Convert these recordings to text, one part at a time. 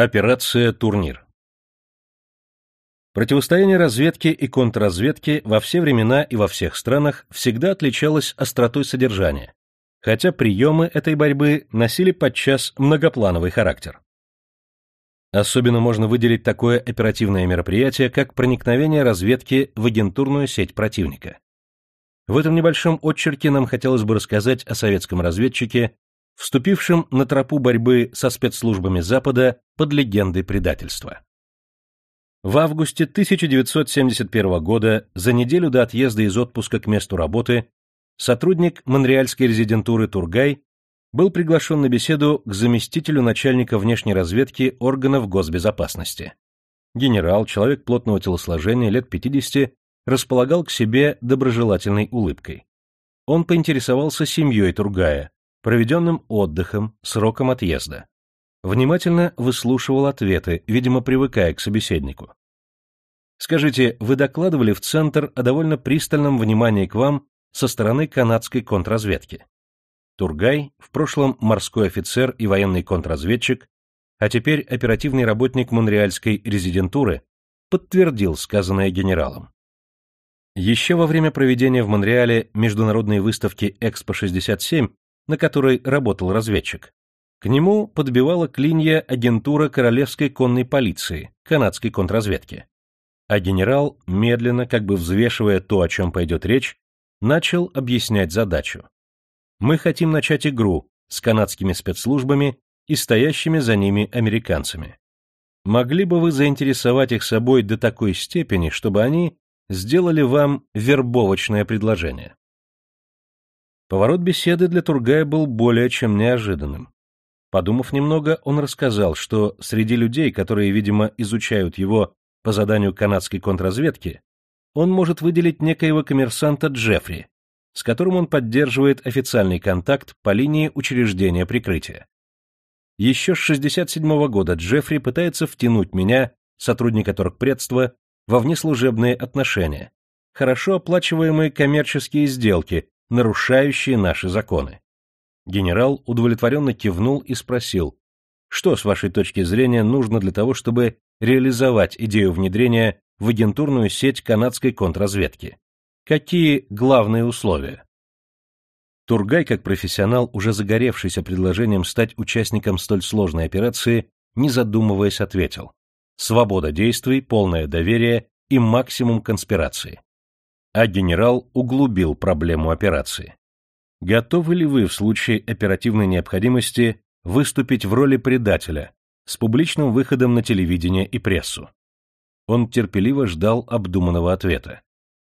Операция «Турнир». Противостояние разведки и контрразведки во все времена и во всех странах всегда отличалось остротой содержания, хотя приемы этой борьбы носили подчас многоплановый характер. Особенно можно выделить такое оперативное мероприятие, как проникновение разведки в агентурную сеть противника. В этом небольшом отчерке нам хотелось бы рассказать о советском разведчике вступившим на тропу борьбы со спецслужбами Запада под легендой предательства. В августе 1971 года, за неделю до отъезда из отпуска к месту работы, сотрудник Монреальской резидентуры Тургай был приглашен на беседу к заместителю начальника внешней разведки органов госбезопасности. Генерал, человек плотного телосложения, лет 50, располагал к себе доброжелательной улыбкой. Он поинтересовался семьей Тургая, проведенным отдыхом, сроком отъезда. Внимательно выслушивал ответы, видимо, привыкая к собеседнику. Скажите, вы докладывали в Центр о довольно пристальном внимании к вам со стороны канадской контрразведки? Тургай, в прошлом морской офицер и военный контрразведчик, а теперь оперативный работник монреальской резидентуры, подтвердил сказанное генералом. Еще во время проведения в Монреале международной выставки Экспо-67 на которой работал разведчик. К нему подбивала клинья агентура Королевской конной полиции, канадской контрразведки. А генерал, медленно, как бы взвешивая то, о чем пойдет речь, начал объяснять задачу. Мы хотим начать игру с канадскими спецслужбами и стоящими за ними американцами. Могли бы вы заинтересовать их собой до такой степени, чтобы они сделали вам вербовочное предложение? Поворот беседы для Тургая был более чем неожиданным. Подумав немного, он рассказал, что среди людей, которые, видимо, изучают его по заданию канадской контрразведки, он может выделить некоего коммерсанта Джеффри, с которым он поддерживает официальный контакт по линии учреждения прикрытия. Еще с 67 -го года Джеффри пытается втянуть меня, сотрудника торгпредства, во внеслужебные отношения, хорошо оплачиваемые коммерческие сделки, нарушающие наши законы. Генерал удовлетворенно кивнул и спросил, что, с вашей точки зрения, нужно для того, чтобы реализовать идею внедрения в агентурную сеть канадской контрразведки? Какие главные условия? Тургай, как профессионал, уже загоревшийся предложением стать участником столь сложной операции, не задумываясь, ответил. Свобода действий, полное доверие и максимум конспирации а генерал углубил проблему операции. Готовы ли вы в случае оперативной необходимости выступить в роли предателя с публичным выходом на телевидение и прессу? Он терпеливо ждал обдуманного ответа.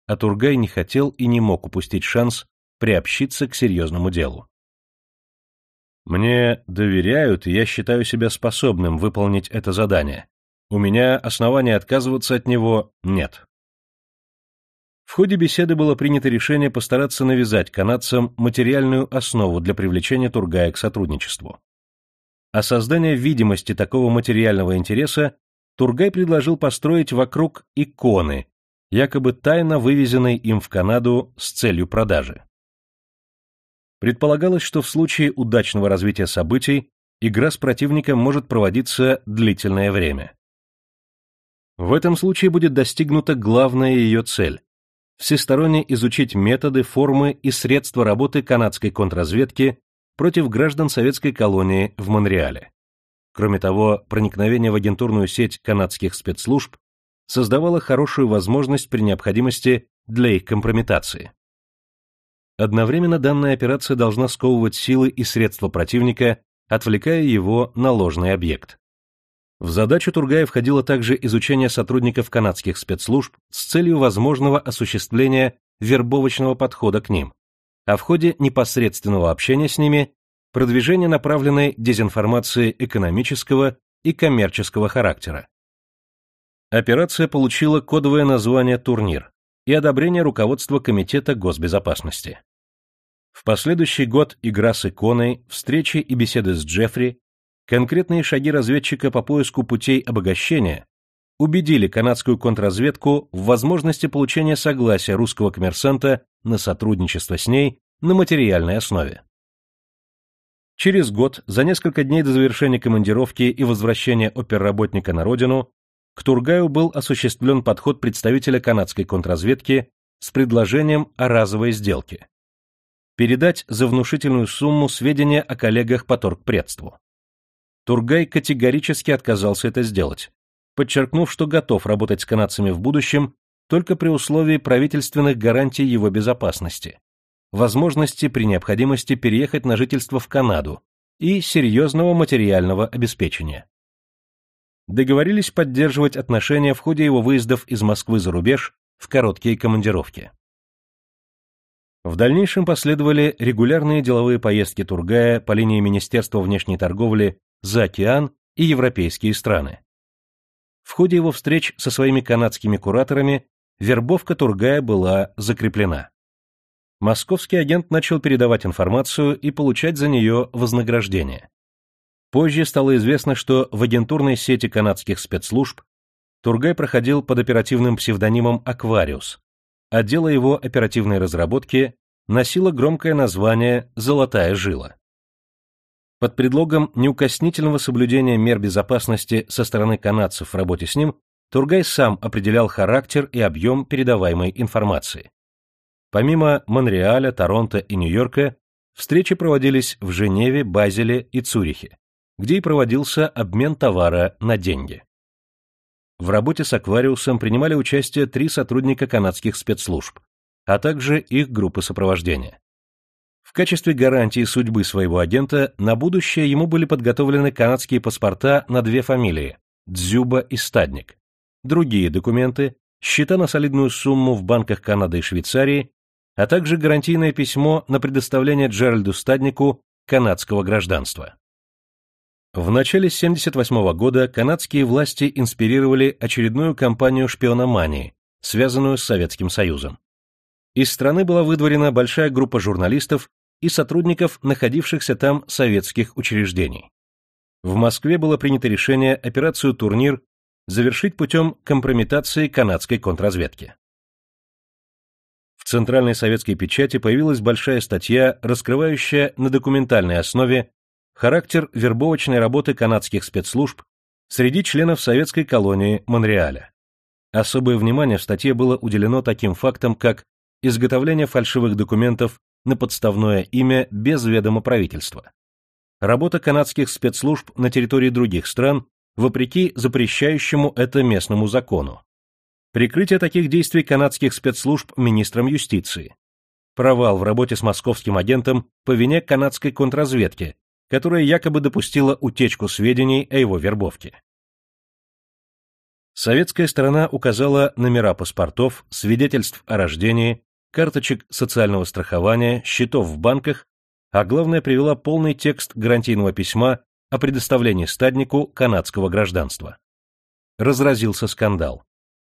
А Тургай не хотел и не мог упустить шанс приобщиться к серьезному делу. Мне доверяют, и я считаю себя способным выполнить это задание. У меня основания отказываться от него нет. В ходе беседы было принято решение постараться навязать канадцам материальную основу для привлечения Тургая к сотрудничеству. А создание видимости такого материального интереса Тургай предложил построить вокруг иконы, якобы тайно вывезенной им в Канаду с целью продажи. Предполагалось, что в случае удачного развития событий игра с противником может проводиться длительное время. В этом случае будет достигнута главная ее цель всесторонне изучить методы, формы и средства работы канадской контрразведки против граждан советской колонии в Монреале. Кроме того, проникновение в агентурную сеть канадских спецслужб создавало хорошую возможность при необходимости для их компрометации. Одновременно данная операция должна сковывать силы и средства противника, отвлекая его на ложный объект. В задачу Тургая входило также изучение сотрудников канадских спецслужб с целью возможного осуществления вербовочного подхода к ним, а в ходе непосредственного общения с ними продвижение направленной дезинформации экономического и коммерческого характера. Операция получила кодовое название «Турнир» и одобрение руководства Комитета госбезопасности. В последующий год игра с иконой, встречи и беседы с Джеффри конкретные шаги разведчика по поиску путей обогащения убедили канадскую контрразведку в возможности получения согласия русского коммерсанта на сотрудничество с ней на материальной основе. Через год, за несколько дней до завершения командировки и возвращения оперработника на родину, к Тургаю был осуществлен подход представителя канадской контрразведки с предложением о разовой сделке. Передать за внушительную сумму сведения о коллегах по торгпредству. Тургай категорически отказался это сделать, подчеркнув, что готов работать с канадцами в будущем только при условии правительственных гарантий его безопасности, возможности при необходимости переехать на жительство в Канаду и серьезного материального обеспечения. Договорились поддерживать отношения в ходе его выездов из Москвы за рубеж в короткие командировки. В дальнейшем последовали регулярные деловые поездки Тургая по линии Министерства внешней торговли за океан и европейские страны. В ходе его встреч со своими канадскими кураторами вербовка Тургая была закреплена. Московский агент начал передавать информацию и получать за нее вознаграждение. Позже стало известно, что в агентурной сети канадских спецслужб Тургай проходил под оперативным псевдонимом «Аквариус», а дело его оперативной разработки носило громкое название «Золотая жила». Под предлогом неукоснительного соблюдения мер безопасности со стороны канадцев в работе с ним, Тургай сам определял характер и объем передаваемой информации. Помимо Монреаля, Торонто и Нью-Йорка, встречи проводились в Женеве, Базеле и Цюрихе, где и проводился обмен товара на деньги. В работе с аквариусом принимали участие три сотрудника канадских спецслужб, а также их группы сопровождения. В качестве гарантии судьбы своего агента на будущее ему были подготовлены канадские паспорта на две фамилии – Дзюба и Стадник. Другие документы, счета на солидную сумму в банках Канады и Швейцарии, а также гарантийное письмо на предоставление Джеральду Стаднику канадского гражданства. В начале 1978 года канадские власти инспирировали очередную кампанию шпиономании, связанную с Советским Союзом. Из страны была выдворена большая группа журналистов и сотрудников находившихся там советских учреждений. В Москве было принято решение операцию «Турнир» завершить путем компрометации канадской контрразведки. В Центральной советской печати появилась большая статья, раскрывающая на документальной основе характер вербовочной работы канадских спецслужб среди членов советской колонии Монреаля. Особое внимание в статье было уделено таким фактам, как изготовление фальшивых документов на подставное имя без ведома правительства, работа канадских спецслужб на территории других стран вопреки запрещающему это местному закону, прикрытие таких действий канадских спецслужб министром юстиции, провал в работе с московским агентом по вине канадской контрразведки, которая якобы допустила утечку сведений о его вербовке. Советская сторона указала номера паспортов, свидетельств о рождении, карточек социального страхования, счетов в банках, а главное привела полный текст гарантийного письма о предоставлении стаднику канадского гражданства. Разразился скандал.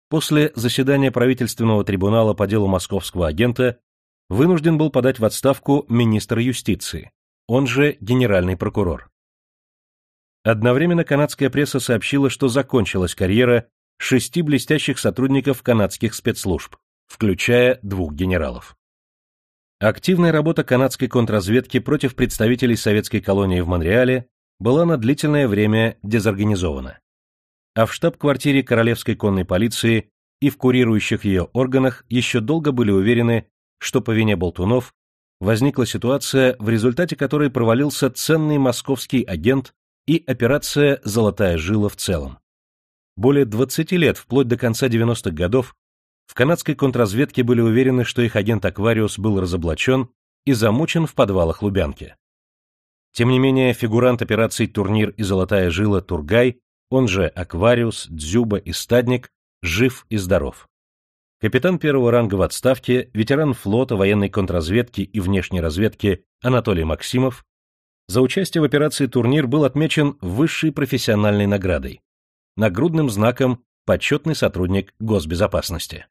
После заседания правительственного трибунала по делу московского агента вынужден был подать в отставку министр юстиции, он же генеральный прокурор. Одновременно канадская пресса сообщила, что закончилась карьера шести блестящих сотрудников канадских спецслужб, включая двух генералов. Активная работа канадской контрразведки против представителей советской колонии в Монреале была на длительное время дезорганизована. А в штаб-квартире Королевской конной полиции и в курирующих ее органах еще долго были уверены, что по вине болтунов возникла ситуация, в результате которой провалился ценный московский агент и операция «Золотая жила» в целом. Более 20 лет, вплоть до конца 90-х годов, в канадской контрразведке были уверены, что их агент Аквариус был разоблачен и замучен в подвалах Лубянки. Тем не менее, фигурант операций «Турнир» и «Золотая жила» Тургай, он же Аквариус, Дзюба и Стадник, жив и здоров. Капитан первого ранга в отставке, ветеран флота, военной контрразведки и внешней разведки Анатолий Максимов за участие в операции «Турнир» был отмечен высшей профессиональной наградой – нагрудным знаком «Почетный сотрудник госбезопасности».